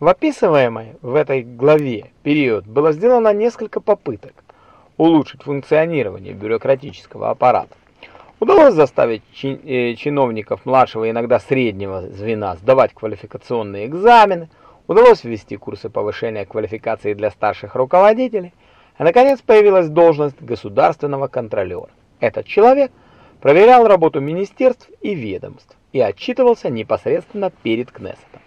В описываемой в этой главе период было сделано несколько попыток улучшить функционирование бюрократического аппарата. Удалось заставить э, чиновников младшего иногда среднего звена сдавать квалификационные экзамены, удалось ввести курсы повышения квалификации для старших руководителей, а наконец появилась должность государственного контролера. Этот человек проверял работу министерств и ведомств и отчитывался непосредственно перед Кнессетом.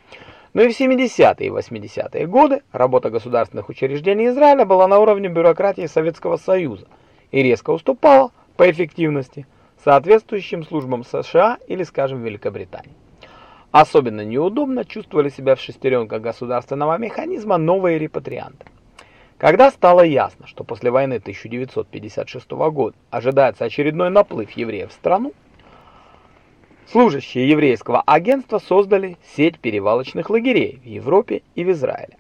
Но и в 70-е и 80-е годы работа государственных учреждений Израиля была на уровне бюрократии Советского Союза и резко уступала по эффективности соответствующим службам США или, скажем, Великобритании. Особенно неудобно чувствовали себя в шестеренках государственного механизма новые репатрианты. Когда стало ясно, что после войны 1956 года ожидается очередной наплыв евреев в страну, Служащие еврейского агентства создали сеть перевалочных лагерей в Европе и в Израиле.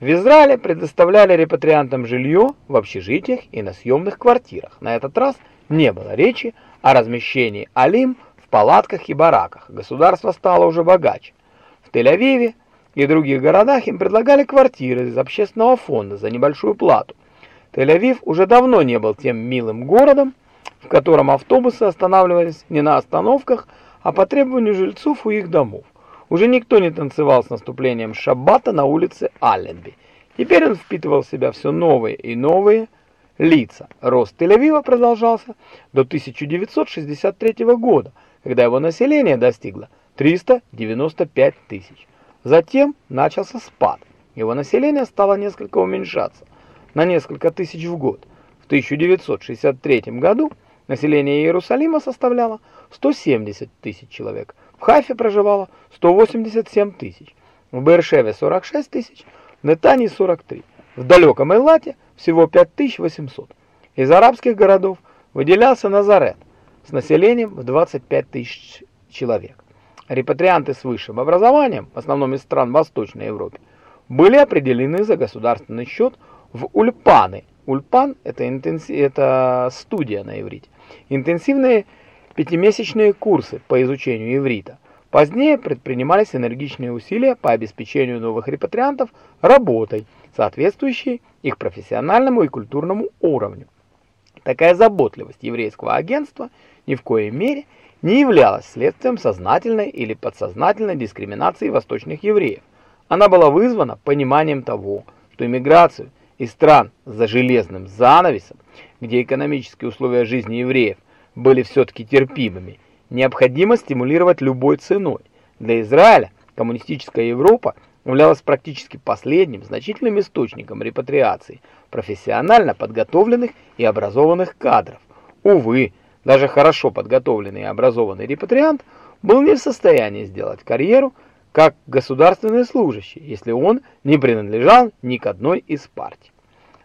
В Израиле предоставляли репатриантам жилье в общежитиях и на съемных квартирах. На этот раз не было речи о размещении алим в палатках и бараках. Государство стало уже богаче. В Тель-Авиве и других городах им предлагали квартиры из общественного фонда за небольшую плату. Тель-Авив уже давно не был тем милым городом, в котором автобусы останавливались не на остановках, а по требованию жильцов у их домов. Уже никто не танцевал с наступлением шаббата на улице Алленби. Теперь он впитывал в себя все новые и новые лица. Рост Тель-Авива продолжался до 1963 года, когда его население достигло 395 тысяч. Затем начался спад. Его население стало несколько уменьшаться, на несколько тысяч в год. В 1963 году Население Иерусалима составляло 170 тысяч человек. В Хайфе проживало 187 тысяч. В Бершеве 46 тысяч, в Нетании 43. В далеком Эйлате всего 5800. Из арабских городов выделялся Назарет с населением в 25 тысяч человек. Репатрианты с высшим образованием, в основном из стран Восточной Европы, были определены за государственный счет в ульпаны. Ульпан это интенси это студия на иврите интенсивные пятимесячные курсы по изучению иврита. Позднее предпринимались энергичные усилия по обеспечению новых репатриантов работой, соответствующей их профессиональному и культурному уровню. Такая заботливость еврейского агентства ни в коей мере не являлась следствием сознательной или подсознательной дискриминации восточных евреев. Она была вызвана пониманием того, что иммиграцию из стран за железным занавесом, где экономические условия жизни евреев были все-таки терпимыми, необходимо стимулировать любой ценой. Для Израиля коммунистическая Европа являлась практически последним значительным источником репатриации профессионально подготовленных и образованных кадров. Увы, даже хорошо подготовленный и образованный репатриант был не в состоянии сделать карьеру как государственный служащий, если он не принадлежал ни к одной из партий.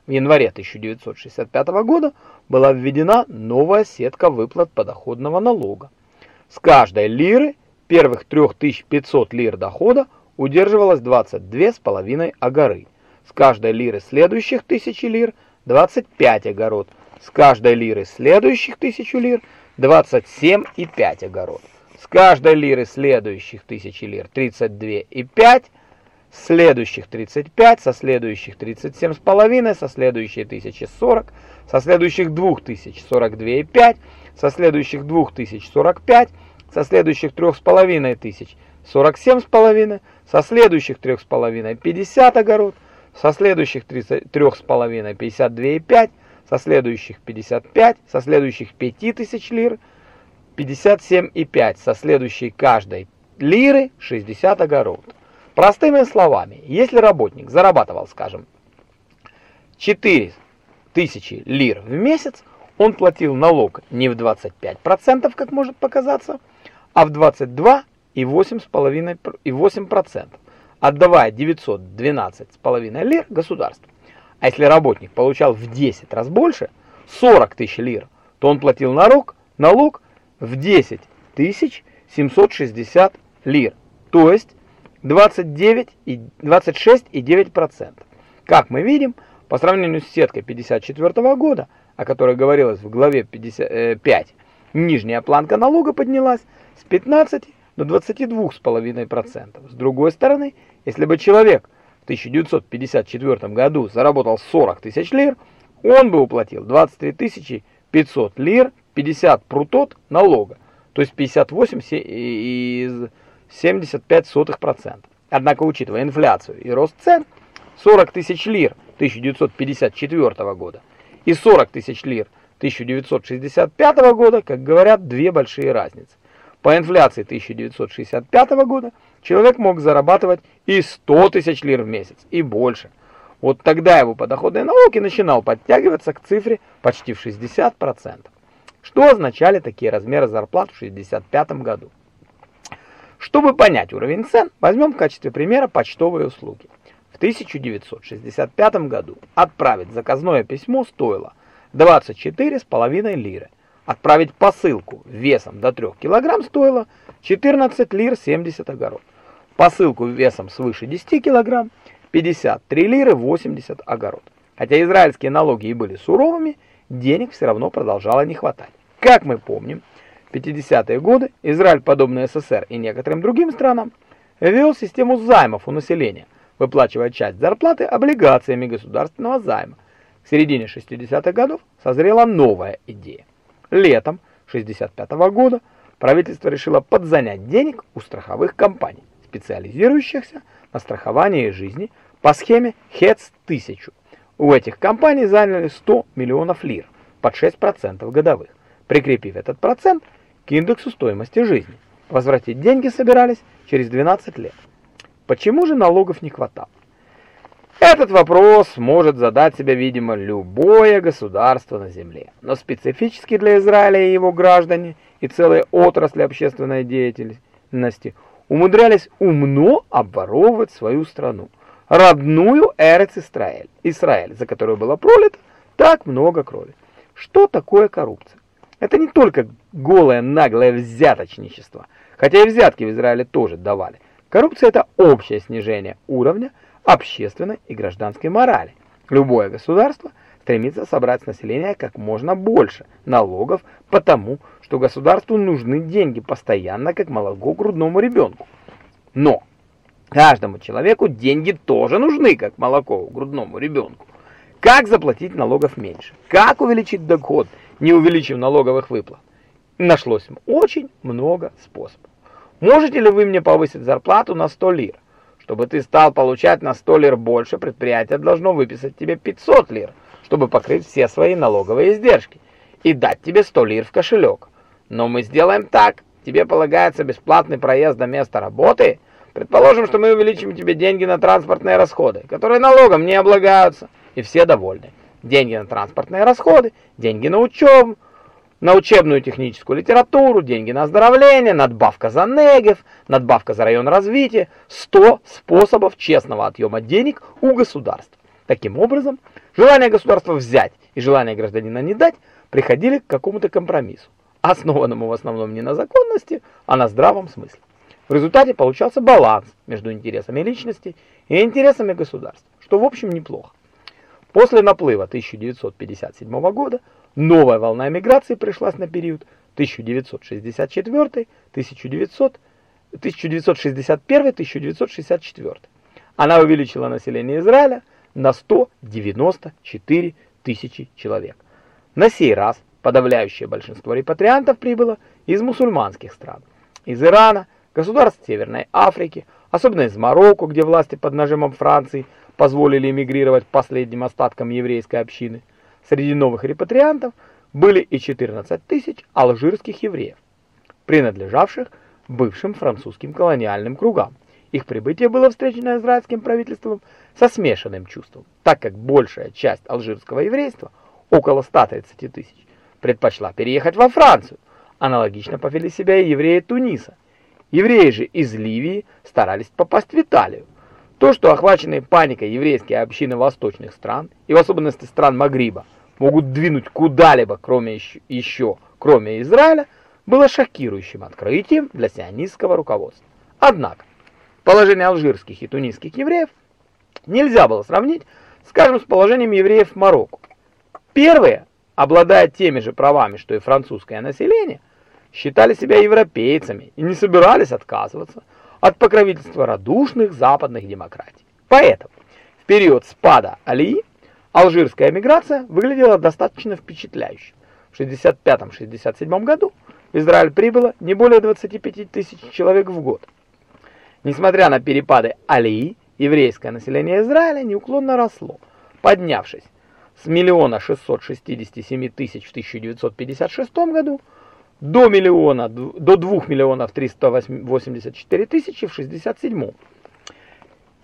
В январе 1965 года была введена новая сетка выплат подоходного налога. С каждой лиры первых 3500 лир дохода удерживалось 22,5 агоры. С каждой лиры следующих 1000 лир 25 огород. С каждой лиры следующих 1000 лир 27,5 огород с каждой лиры следующих тысячи лир 32,5, следующих 35, со следующих 37,5, со следующей 1040, со следующих 2000 42,5, со следующих 2000 45, со следующих 3,5 тысяч 47,5, со следующих 3,5 50 огород, со следующих 3,5 52,5, со следующих 55, со следующих 5000 лир 57,5 со следующей каждой лиры 60 огород. Простыми словами, если работник зарабатывал, скажем, 4 тысячи лир в месяц, он платил налог не в 25%, как может показаться, а в 22,8%, отдавая 912,5 лир государству. А если работник получал в 10 раз больше, 40 тысяч лир, то он платил налог, налог в 10 760 лир, то есть 29 и 26,9%. Как мы видим, по сравнению с сеткой 54 года, о которой говорилось в главе 55, нижняя планка налога поднялась с 15 до 22,5%. С другой стороны, Если бы человек в 1954 году заработал 40 тысяч лир, он бы уплатил 23 500 лир, 50 прутот налога, то есть 58,75%. Однако, учитывая инфляцию и рост цен, 40 тысяч лир 1954 года и 40 тысяч лир 1965 года, как говорят, две большие разницы. По инфляции 1965 года человек мог зарабатывать и 100 тысяч лир в месяц, и больше. Вот тогда его подоходный налог и начинал подтягиваться к цифре почти в 60%. Что означали такие размеры зарплат в 1965 году? Чтобы понять уровень цен, возьмем в качестве примера почтовые услуги. В 1965 году отправить заказное письмо стоило 24,5 лиры. Отправить посылку весом до 3 кг стоило 14 лир 70 огород. Посылку весом свыше 10 кг 53 лиры 80 огород. Хотя израильские налоги и были суровыми, денег все равно продолжало не хватать. Как мы помним, в 50-е годы Израиль, подобно СССР и некоторым другим странам, ввел систему займов у населения, выплачивая часть зарплаты облигациями государственного займа. К середине 60-х годов созрела новая идея. Летом 65 -го года правительство решило подзанять денег у страховых компаний, специализирующихся на страховании жизни по схеме ХЕЦ-1000. У этих компаний заняли 100 миллионов лир, под 6% годовых, прикрепив этот процент к индексу стоимости жизни. Возвратить деньги собирались через 12 лет. Почему же налогов не хватало? Этот вопрос может задать себе, видимо, любое государство на земле. Но специфически для Израиля и его граждане и целые отрасли общественной деятельности умудрялись умно обворовывать свою страну, родную Эрец-Исраэль, Израиль, за которую было пролито так много крови. Что такое коррупция? Это не только голое наглое взяточничество, хотя и взятки в Израиле тоже давали. Коррупция – это общее снижение уровня общественной и гражданской морали. Любое государство стремится собрать с населения как можно больше налогов, потому что государству нужны деньги постоянно, как молоко грудному ребенку. Но каждому человеку деньги тоже нужны, как молоко грудному ребенку. Как заплатить налогов меньше? Как увеличить доход, не увеличив налоговых выплат? Нашлось очень много способов. Можете ли вы мне повысить зарплату на 100 лир? Чтобы ты стал получать на 100 лир больше, предприятие должно выписать тебе 500 лир, чтобы покрыть все свои налоговые издержки и дать тебе 100 лир в кошелек. Но мы сделаем так. Тебе полагается бесплатный проезд до места работы. Предположим, что мы увеличим тебе деньги на транспортные расходы, которые налогом не облагаются, и все довольны. Деньги на транспортные расходы, деньги на учебу, на учебную техническую литературу, деньги на оздоровление, надбавка за Негев, надбавка за район развития, 100 способов честного отъема денег у государства. Таким образом, желание государства взять и желание гражданина не дать приходили к какому-то компромиссу, основанному в основном не на законности, а на здравом смысле. В результате получался баланс между интересами личности и интересами государства, что в общем неплохо. После наплыва 1957 года Новая волна эмиграции пришлась на период 1964-1961-1964. Она увеличила население Израиля на 194 тысячи человек. На сей раз подавляющее большинство репатриантов прибыло из мусульманских стран. Из Ирана, государств Северной Африки, особенно из Марокко, где власти под нажимом Франции позволили эмигрировать последним остаткам еврейской общины – Среди новых репатриантов были и 14 тысяч алжирских евреев, принадлежавших бывшим французским колониальным кругам. Их прибытие было встречено израильским правительством со смешанным чувством, так как большая часть алжирского еврейства, около 130 тысяч, предпочла переехать во Францию. Аналогично повели себя и евреи Туниса. Евреи же из Ливии старались попасть в Италию. То, что охваченные паникой еврейские общины восточных стран, и в особенности стран Магриба, могут двинуть куда-либо, кроме еще, еще, кроме Израиля, было шокирующим открытием для сионистского руководства. Однако, положение алжирских и тунисских евреев нельзя было сравнить, скажем, с положением евреев в Марокко. Первые, обладая теми же правами, что и французское население, считали себя европейцами и не собирались отказываться от покровительства радушных западных демократий. Поэтому в период спада Алии алжирская эмиграция выглядела достаточно впечатляюще. В 65-67 году в Израиль прибыло не более 25 тысяч человек в год. Несмотря на перепады Алии, еврейское население Израиля неуклонно росло, поднявшись с миллиона 667 тысяч в 1956 году до миллиона до 2 миллионов 384 тысячи в 67.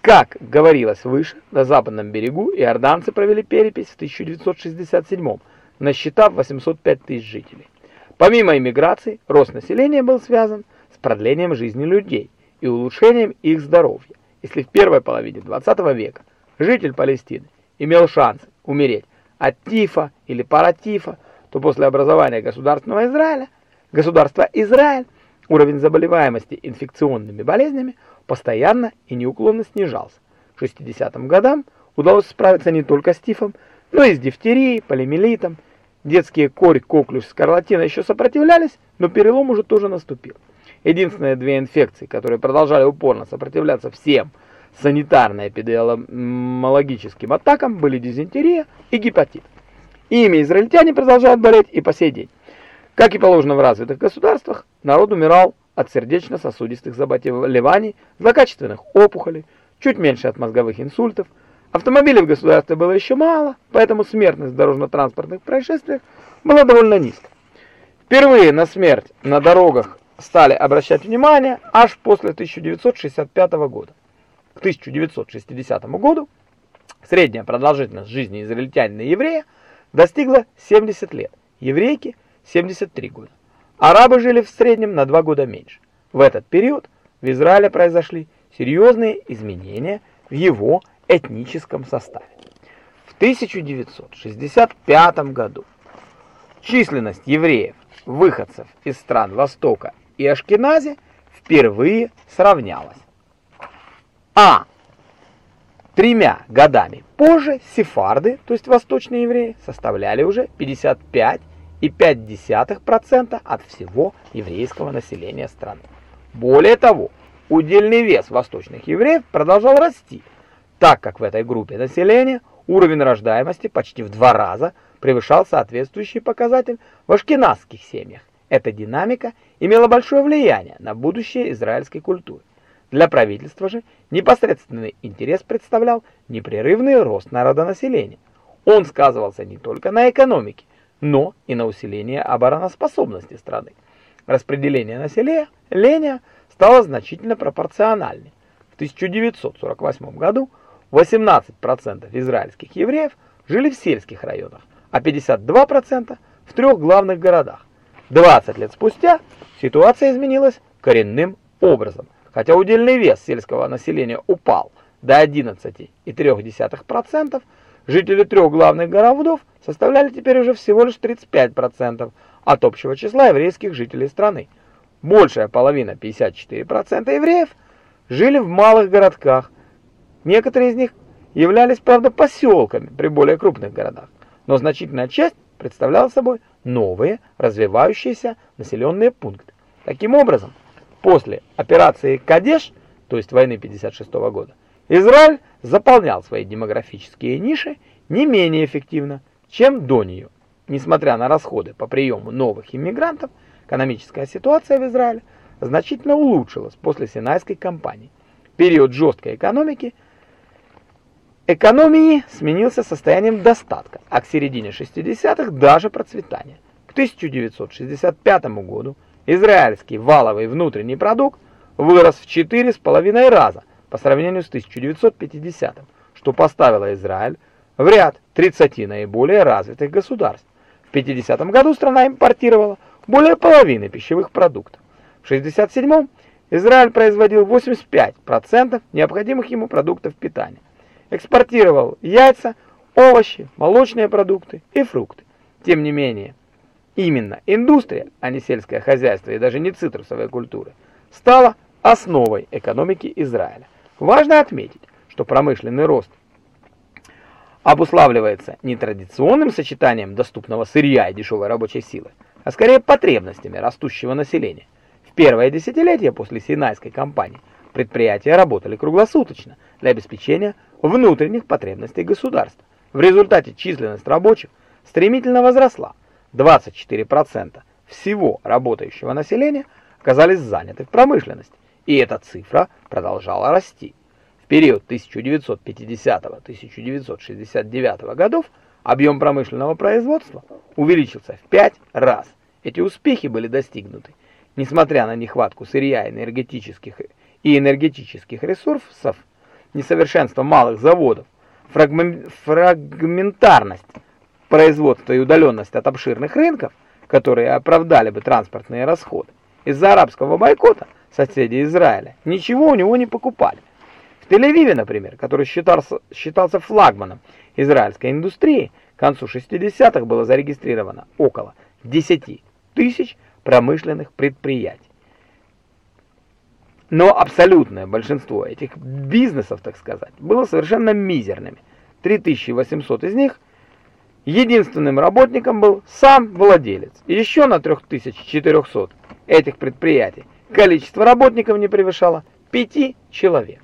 Как говорилось выше, на западном берегу иорданцы провели перепись в 1967, насчитав 805 тысяч жителей. Помимо иммиграции, рост населения был связан с продлением жизни людей и улучшением их здоровья. Если в первой половине 20 века житель Палестины имел шанс умереть от тифа или паратифа, то после образования государственного Израиля Государство Израиль уровень заболеваемости инфекционными болезнями постоянно и неуклонно снижался. К 60-м годам удалось справиться не только с тифом, но и с дифтерией, полимелитом. Детские корь, коклюш, скарлатина еще сопротивлялись, но перелом уже тоже наступил. Единственные две инфекции, которые продолжали упорно сопротивляться всем санитарно-эпидемиологическим атакам, были дизентерия и гепатит. Ими израильтяне продолжают болеть и по сей день. Как и положено в развитых государствах, народ умирал от сердечно-сосудистых заболеваний, злокачественных опухолей, чуть меньше от мозговых инсультов. Автомобилей в государстве было еще мало, поэтому смертность в дорожно-транспортных происшествиях была довольно низкой. Впервые на смерть на дорогах стали обращать внимание аж после 1965 года. К 1960 году средняя продолжительность жизни израильтянина и еврея достигла 70 лет. Еврейки – 73 года. Арабы жили в среднем на 2 года меньше. В этот период в Израиле произошли серьезные изменения в его этническом составе. В 1965 году численность евреев, выходцев из стран Востока и Ашкенази впервые сравнялась. А тремя годами позже сефарды, то есть восточные евреи, составляли уже 55 и 0,5% от всего еврейского населения страны. Более того, удельный вес восточных евреев продолжал расти, так как в этой группе населения уровень рождаемости почти в два раза превышал соответствующий показатель в ашкеназских семьях. Эта динамика имела большое влияние на будущее израильской культуры. Для правительства же непосредственный интерес представлял непрерывный рост народонаселения. Он сказывался не только на экономике, но и на усиление обороноспособности страны. Распределение населения стало значительно пропорциональнее. В 1948 году 18% израильских евреев жили в сельских районах, а 52% в трех главных городах. 20 лет спустя ситуация изменилась коренным образом. Хотя удельный вес сельского населения упал до 11,3%, Жители трех главных городов составляли теперь уже всего лишь 35% от общего числа еврейских жителей страны. Большая половина, 54% евреев, жили в малых городках. Некоторые из них являлись, правда, поселками при более крупных городах, но значительная часть представляла собой новые, развивающиеся населенные пункты. Таким образом, после операции «Кадеш», то есть войны 56 -го года, Израиль заполнял свои демографические ниши не менее эффективно, чем до нее. Несмотря на расходы по приему новых иммигрантов, экономическая ситуация в Израиле значительно улучшилась после Синайской кампании. Период жесткой экономики экономии сменился состоянием достатка, а к середине 60-х даже процветания. К 1965 году израильский валовый внутренний продукт вырос в 4,5 раза, по сравнению с 1950 что поставило Израиль в ряд 30 наиболее развитых государств. В 50 году страна импортировала более половины пищевых продуктов. В 67 Израиль производил 85% необходимых ему продуктов питания. Экспортировал яйца, овощи, молочные продукты и фрукты. Тем не менее, именно индустрия, а не сельское хозяйство и даже не цитрусовые культуры, стала основой экономики Израиля. Важно отметить, что промышленный рост обуславливается не традиционным сочетанием доступного сырья и дешевой рабочей силы, а скорее потребностями растущего населения. В первое десятилетие после Синайской кампании Предприятия работали круглосуточно для обеспечения внутренних потребностей государства. В результате численность рабочих стремительно возросла. 24% всего работающего населения оказались заняты в промышленности, и эта цифра продолжала расти. В период 1950-1969 годов объем промышленного производства увеличился в 5 раз. Эти успехи были достигнуты, несмотря на нехватку сырья энергетических и энергетических ресурсов, несовершенство малых заводов, фрагментарность производства и удаленность от обширных рынков, которые оправдали бы транспортные расходы. Из-за арабского бойкота соседи Израиля ничего у него не покупали. В Тель-Авиве, например, который считался, считался флагманом израильской индустрии, к концу 60-х было зарегистрировано около 10 тысяч промышленных предприятий. Но абсолютное большинство этих бизнесов, так сказать, было совершенно мизерными. 3800 из них единственным работником был сам владелец. И еще на 3400 этих предприятий количество работников не превышало 5 человек.